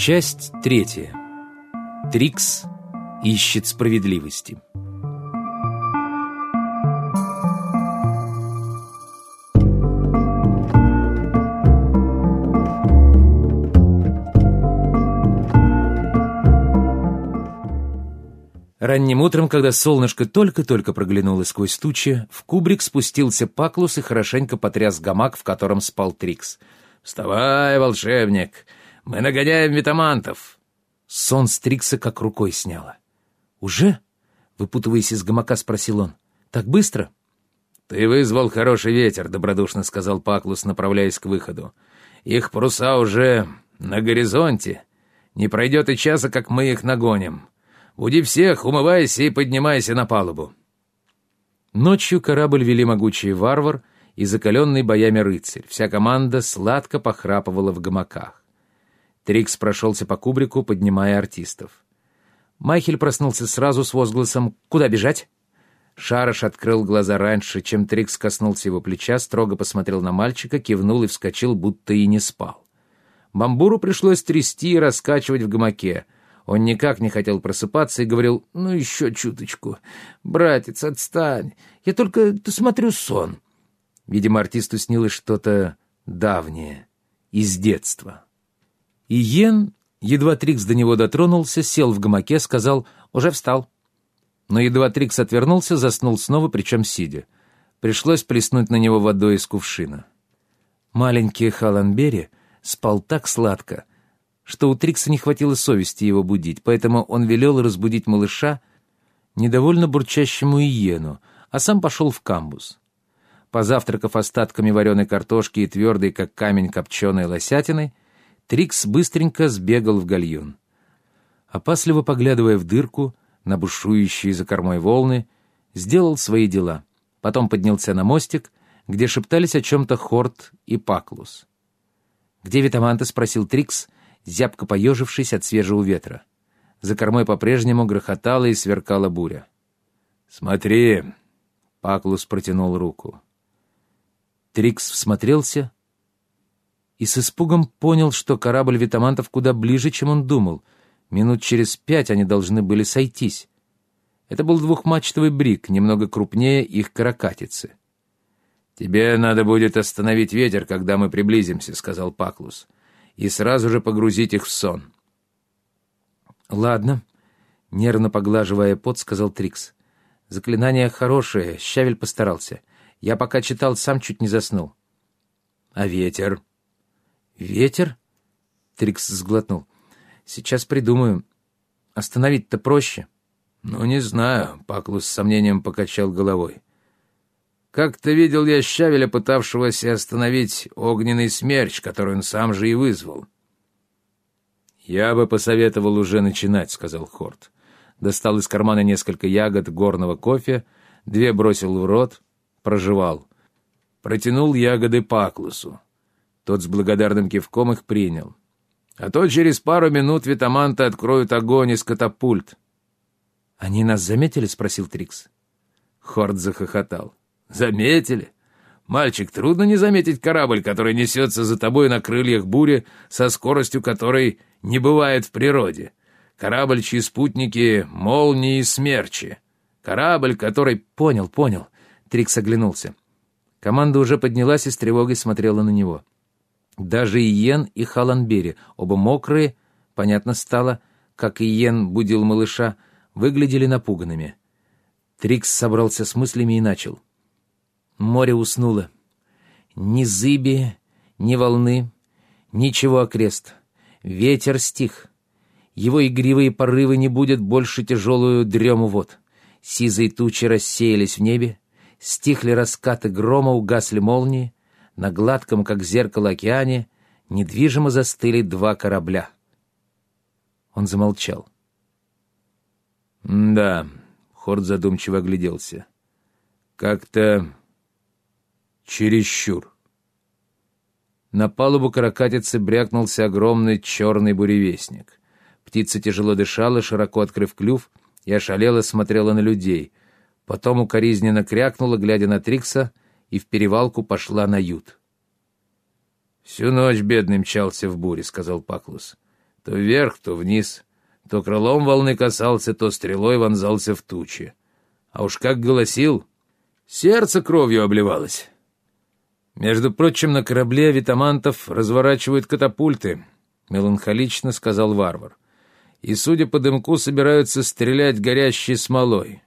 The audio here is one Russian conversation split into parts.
Часть третья. Трикс ищет справедливости. Ранним утром, когда солнышко только-только проглянуло сквозь тучи, в кубрик спустился Паклус и хорошенько потряс гамак, в котором спал Трикс. «Вставай, волшебник! Мы нагоняем витамантов!» Сон с Трикса как рукой сняло. «Уже?» — выпутываясь из гамака, спросил он. «Так быстро?» «Ты вызвал хороший ветер», — добродушно сказал Паклус, направляясь к выходу. «Их паруса уже на горизонте. Не пройдет и часа, как мы их нагоним. Буди всех, умывайся и поднимайся на палубу». Ночью корабль вели могучий варвар и закаленный боями рыцарь. Вся команда сладко похрапывала в гамаках. Трикс прошелся по кубрику, поднимая артистов. Майхель проснулся сразу с возгласом «Куда бежать?». Шарыш открыл глаза раньше, чем Трикс коснулся его плеча, строго посмотрел на мальчика, кивнул и вскочил, будто и не спал. Бамбуру пришлось трясти и раскачивать в гамаке — он никак не хотел просыпаться и говорил, «Ну, еще чуточку. Братец, отстань. Я только смотрю сон». Видимо, артисту снилось что-то давнее, из детства. И Йен, едва Трикс до него дотронулся, сел в гамаке, сказал, «Уже встал». Но едва Трикс отвернулся, заснул снова, причем сидя. Пришлось плеснуть на него водой из кувшина. Маленький Халанбери спал так сладко, что у Трикса не хватило совести его будить, поэтому он велел разбудить малыша, недовольно бурчащему иену, а сам пошел в камбус. Позавтракав остатками вареной картошки и твердой, как камень, копченой лосятиной, Трикс быстренько сбегал в гальюн. Опасливо поглядывая в дырку, на бушующие за кормой волны, сделал свои дела. Потом поднялся на мостик, где шептались о чем-то Хорт и Паклус. «Где Витаманте?» — спросил Трикс — зябко поежившись от свежего ветра. За кормой по-прежнему грохотала и сверкала буря. «Смотри!» — Паклус протянул руку. Трикс всмотрелся и с испугом понял, что корабль витамантов куда ближе, чем он думал. Минут через пять они должны были сойтись. Это был двухмачтовый брик, немного крупнее их каракатицы. «Тебе надо будет остановить ветер, когда мы приблизимся», — сказал Паклус. — и сразу же погрузить их в сон. «Ладно», — нервно поглаживая пот, сказал Трикс. «Заклинание хорошее, Щавель постарался. Я пока читал, сам чуть не заснул». «А ветер?» «Ветер?» — Трикс сглотнул. «Сейчас придумаю. Остановить-то проще». «Ну, не знаю», — Паклус с сомнением покачал головой. Как-то видел я Щавеля, пытавшегося остановить огненный смерч, который он сам же и вызвал. «Я бы посоветовал уже начинать», — сказал Хорт. Достал из кармана несколько ягод горного кофе, две бросил в рот, прожевал. Протянул ягоды Паклусу. Тот с благодарным кивком их принял. А то через пару минут витаманты откроют огонь из катапульт. «Они нас заметили?» — спросил Трикс. Хорт захохотал. Заметили? Мальчик, трудно не заметить корабль, который несется за тобой на крыльях бури со скоростью которой не бывает в природе. Корабль, чьи спутники — молнии и смерчи. Корабль, который... Понял, понял. Трикс оглянулся. Команда уже поднялась и с тревогой смотрела на него. Даже Иен и Халанбери, оба мокрые, понятно стало, как Иен будил малыша, выглядели напуганными. Трикс собрался с мыслями и начал — Море уснуло. Ни зыби, ни волны, ничего окрест. Ветер стих. Его игривые порывы не будут больше тяжелую дрему вод. Сизые тучи рассеялись в небе, стихли раскаты грома, угасли молнии. На гладком, как зеркало океане, недвижимо застыли два корабля. Он замолчал. «Да», — Хорд задумчиво огляделся. «Как-то Чересчур. На палубу каракатицы брякнулся огромный черный буревестник. Птица тяжело дышала, широко открыв клюв, и ошалела смотрела на людей. Потом укоризненно крякнула, глядя на Трикса, и в перевалку пошла на ют. «Всю ночь бедный мчался в буре», — сказал Паклус. То вверх, то вниз. То крылом волны касался, то стрелой вонзался в тучи. А уж как голосил, сердце кровью обливалось. Между прочим, на корабле витамантов разворачивают катапульты, меланхолично сказал варвар. И, судя по дымку, собираются стрелять горящей смолой.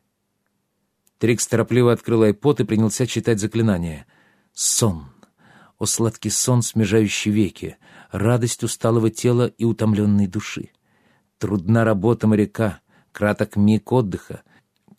Трикс торопливо открыл айпод и принялся читать заклинание. «Сон! О сладкий сон, смежающий веки! Радость усталого тела и утомленной души! Трудна работа моряка, краток миг отдыха,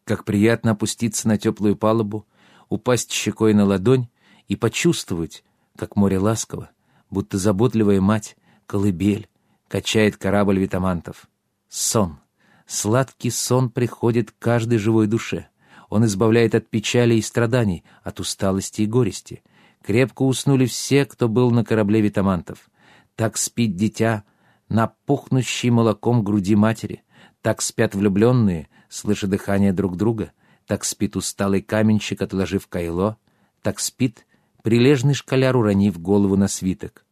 как приятно опуститься на теплую палубу, упасть щекой на ладонь и почувствовать, как море ласково, будто заботливая мать, колыбель, качает корабль витамантов. Сон. Сладкий сон приходит каждой живой душе. Он избавляет от печали и страданий, от усталости и горести. Крепко уснули все, кто был на корабле витамантов. Так спит дитя на пухнущей молоком груди матери. Так спят влюбленные, слыша дыхание друг друга. Так спит усталый каменщик, отложив кайло. Так спит прилежный школяр, уронив голову на свиток.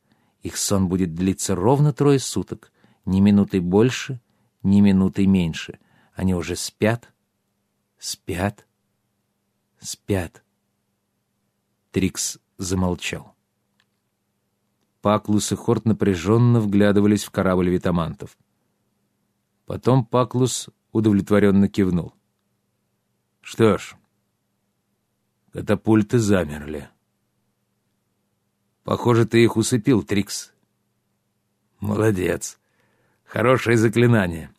Их сон будет длиться ровно трое суток, ни минуты больше, ни минуты меньше. Они уже спят, спят, спят. Трикс замолчал. Паклус и Хорт напряженно вглядывались в корабль витамантов. Потом Паклус удовлетворенно кивнул. «Что ж, катапульты замерли». Похоже, ты их усыпил, Трикс. Молодец. Хорошее заклинание.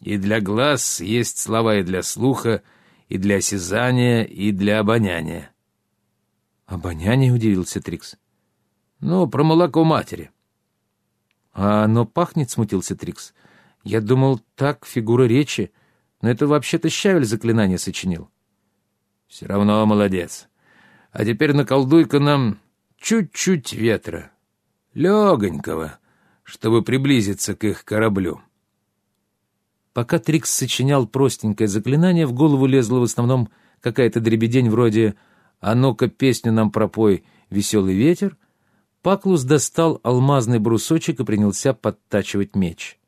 И для глаз есть слова и для слуха, и для осязания, и для обоняния. Обоняние, удивился Трикс. Ну, про молоко матери. А оно пахнет, смутился Трикс. Я думал, так, фигура речи. Но это вообще-то Щавель заклинание сочинил. Все равно молодец. А теперь наколдуй-ка нам чуть-чуть ветра, легонького, чтобы приблизиться к их кораблю. Пока Трикс сочинял простенькое заклинание, в голову лезла в основном какая-то дребедень вроде «А ну-ка песню нам пропой, веселый ветер», Паклус достал алмазный брусочек и принялся подтачивать меч.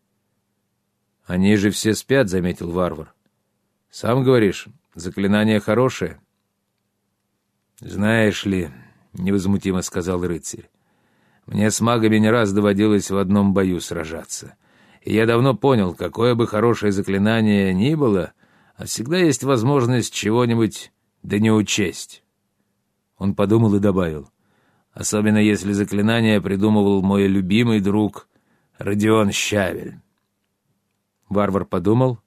«Они же все спят», — заметил варвар. «Сам говоришь, заклинание хорошее». «Знаешь ли, — невозмутимо сказал рыцарь. «Мне с магами не раз доводилось в одном бою сражаться. И я давно понял, какое бы хорошее заклинание ни было, а всегда есть возможность чего-нибудь да не учесть». Он подумал и добавил. «Особенно если заклинание придумывал мой любимый друг Родион Щавель». Варвар подумал,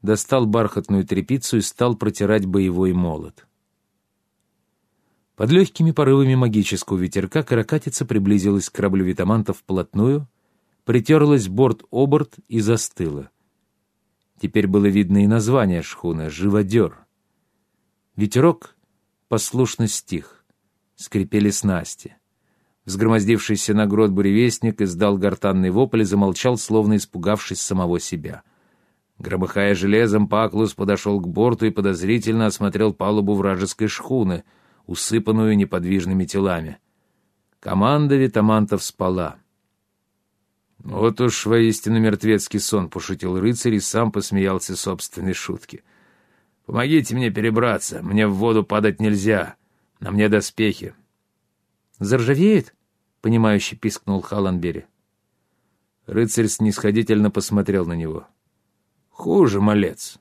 достал бархатную тряпицу и стал протирать боевой молот. Под легкими порывами магического ветерка каракатица приблизилась к кораблю витамантов вплотную, притерлась борт-оборт и застыла. Теперь было видно и название шхуны — «Живодер». Ветерок послушно стих, скрипели снасти. Взгромоздившийся на грот буревестник издал гортанный вопль и замолчал, словно испугавшись самого себя. Громыхая железом, Паклус подошел к борту и подозрительно осмотрел палубу вражеской шхуны — усыпанную неподвижными телами. Команда витамантов спала. «Вот уж воистину мертвецкий сон», — пошутил рыцарь и сам посмеялся собственной шутки. «Помогите мне перебраться, мне в воду падать нельзя, на мне доспехи». «Заржавеет?» — понимающе пискнул Халанбери. Рыцарь снисходительно посмотрел на него. «Хуже, малец.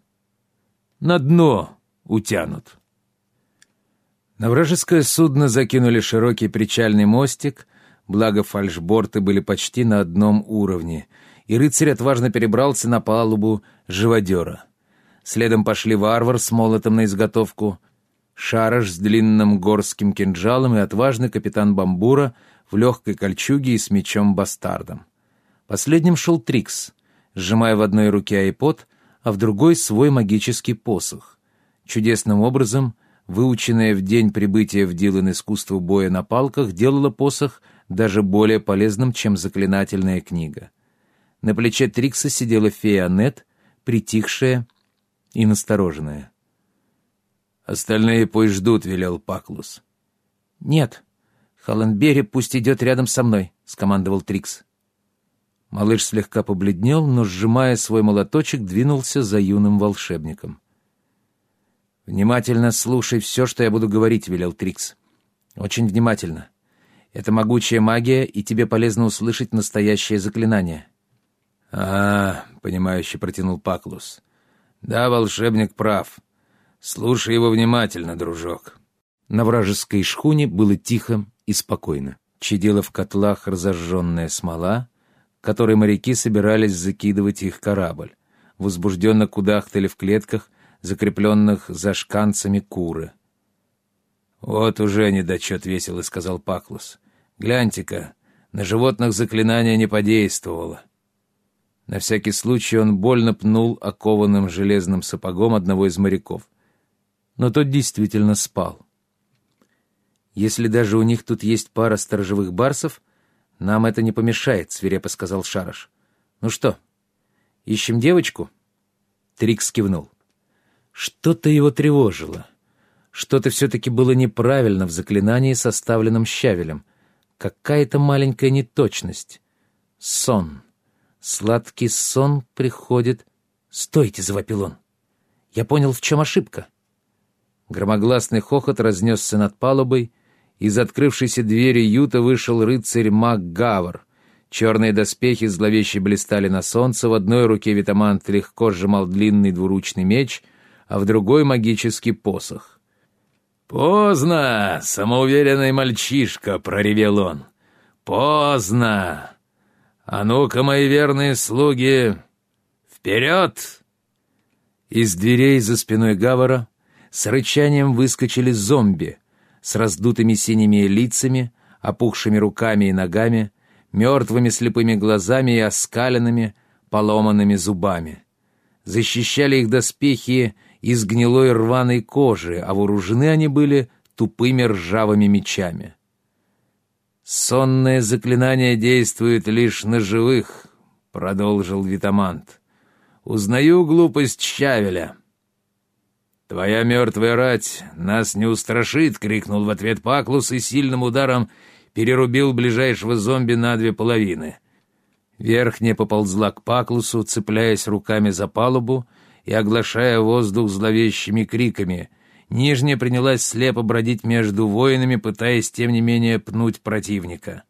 На дно утянут». На вражеское судно закинули широкий причальный мостик, благо фальшборты были почти на одном уровне, и рыцарь отважно перебрался на палубу живодера. Следом пошли варвар с молотом на изготовку, шараш с длинным горским кинжалом и отважный капитан Бамбура в легкой кольчуге и с мечом-бастардом. Последним шел Трикс, сжимая в одной руке айпод, а в другой свой магический посох. Чудесным образом — выученное в день прибытия в Дилан искусство боя на палках, делало посох даже более полезным, чем заклинательная книга. На плече Трикса сидела фея Аннет, притихшая и настороженная. «Остальные пусть ждут», — велел Паклус. «Нет, Холленберри пусть идет рядом со мной», — скомандовал Трикс. Малыш слегка побледнел, но, сжимая свой молоточек, двинулся за юным волшебником. «Внимательно слушай все, что я буду говорить», — велел Трикс. «Очень внимательно. Это могучая магия, и тебе полезно услышать настоящее заклинание». «А, — понимающе протянул Паклус. Да, волшебник прав. Слушай его внимательно, дружок». На вражеской шхуне было тихо и спокойно. Чадила в котлах разожженная смола, которой моряки собирались закидывать их корабль. Возбужденно кудахтали в клетках, закрепленных за шканцами куры. «Вот уже недочет весело», — сказал Паклус. «Гляньте-ка, на животных заклинание не подействовало». На всякий случай он больно пнул окованным железным сапогом одного из моряков. Но тот действительно спал. «Если даже у них тут есть пара сторожевых барсов, нам это не помешает», — свирепо сказал Шараш. «Ну что, ищем девочку?» Трикс кивнул. Что-то его тревожило. Что-то все-таки было неправильно в заклинании, составленном Щавелем. Какая-то маленькая неточность. Сон. Сладкий сон приходит... «Стойте!» — завопил он. «Я понял, в чем ошибка». Громогласный хохот разнесся над палубой. Из открывшейся двери юта вышел рыцарь МакГавр. Черные доспехи зловеще блистали на солнце, в одной руке Витамант легко сжимал длинный двуручный меч, а в другой — магический посох. «Поздно, самоуверенный мальчишка!» — проревел он. «Поздно! «А ну-ка, мои верные слуги, вперед!» Из дверей за спиной Гавара с рычанием выскочили зомби с раздутыми синими лицами, опухшими руками и ногами, мертвыми слепыми глазами и оскаленными, поломанными зубами. Защищали их доспехи из гнилой рваной кожи, а вооружены они были тупыми ржавыми мечами. «Сонное заклинание действует лишь на живых», — продолжил Витамант. «Узнаю глупость Щавеля». «Твоя мертвая рать нас не устрашит!» — крикнул в ответ Паклус и сильным ударом перерубил ближайшего зомби на две половины. Верхняя поползла к Паклусу, цепляясь руками за палубу и оглашая воздух зловещими криками, Нижняя принялась слепо бродить между воинами, пытаясь, тем не менее, пнуть противника.